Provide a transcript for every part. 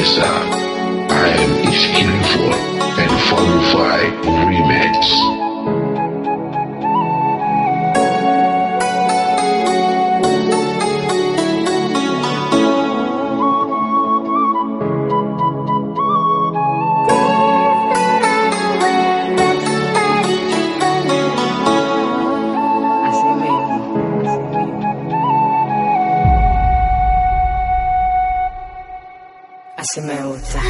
is I am Ishkin. Así me gusta.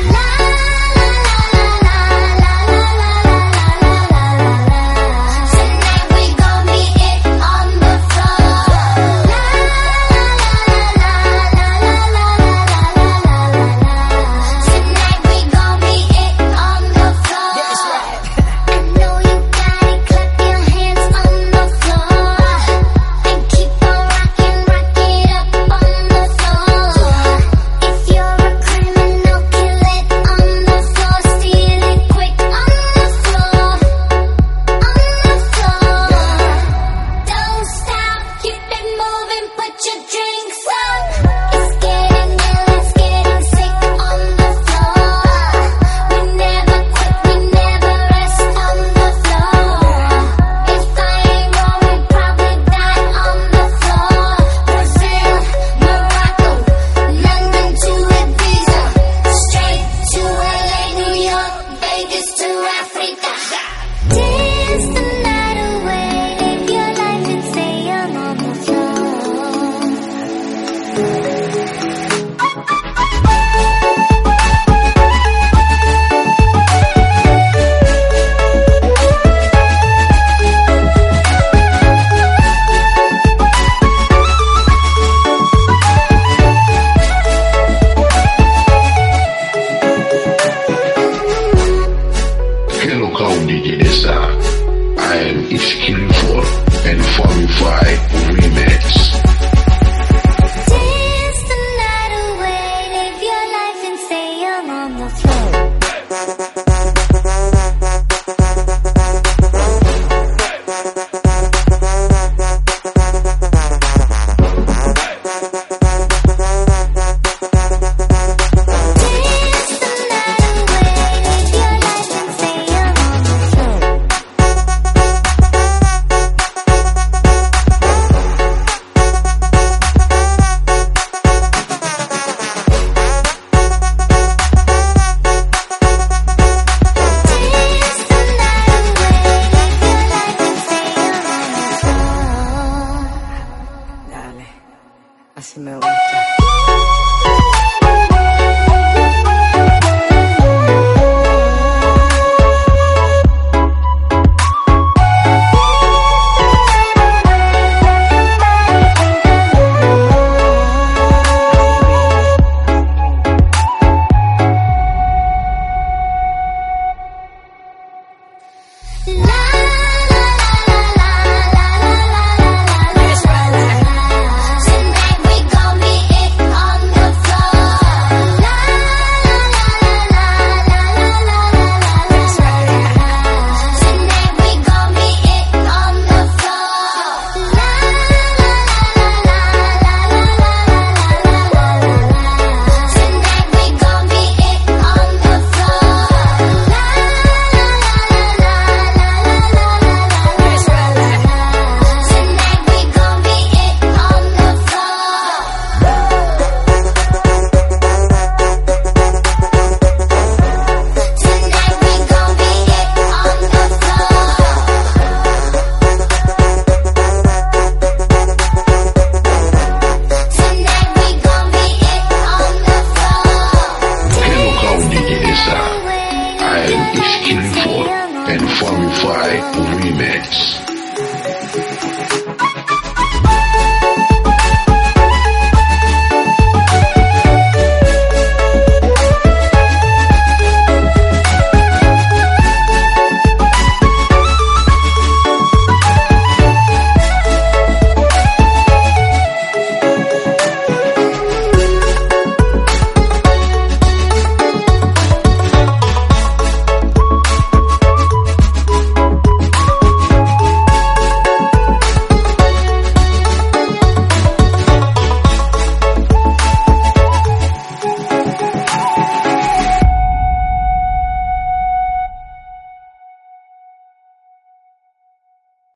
And Famify Remix.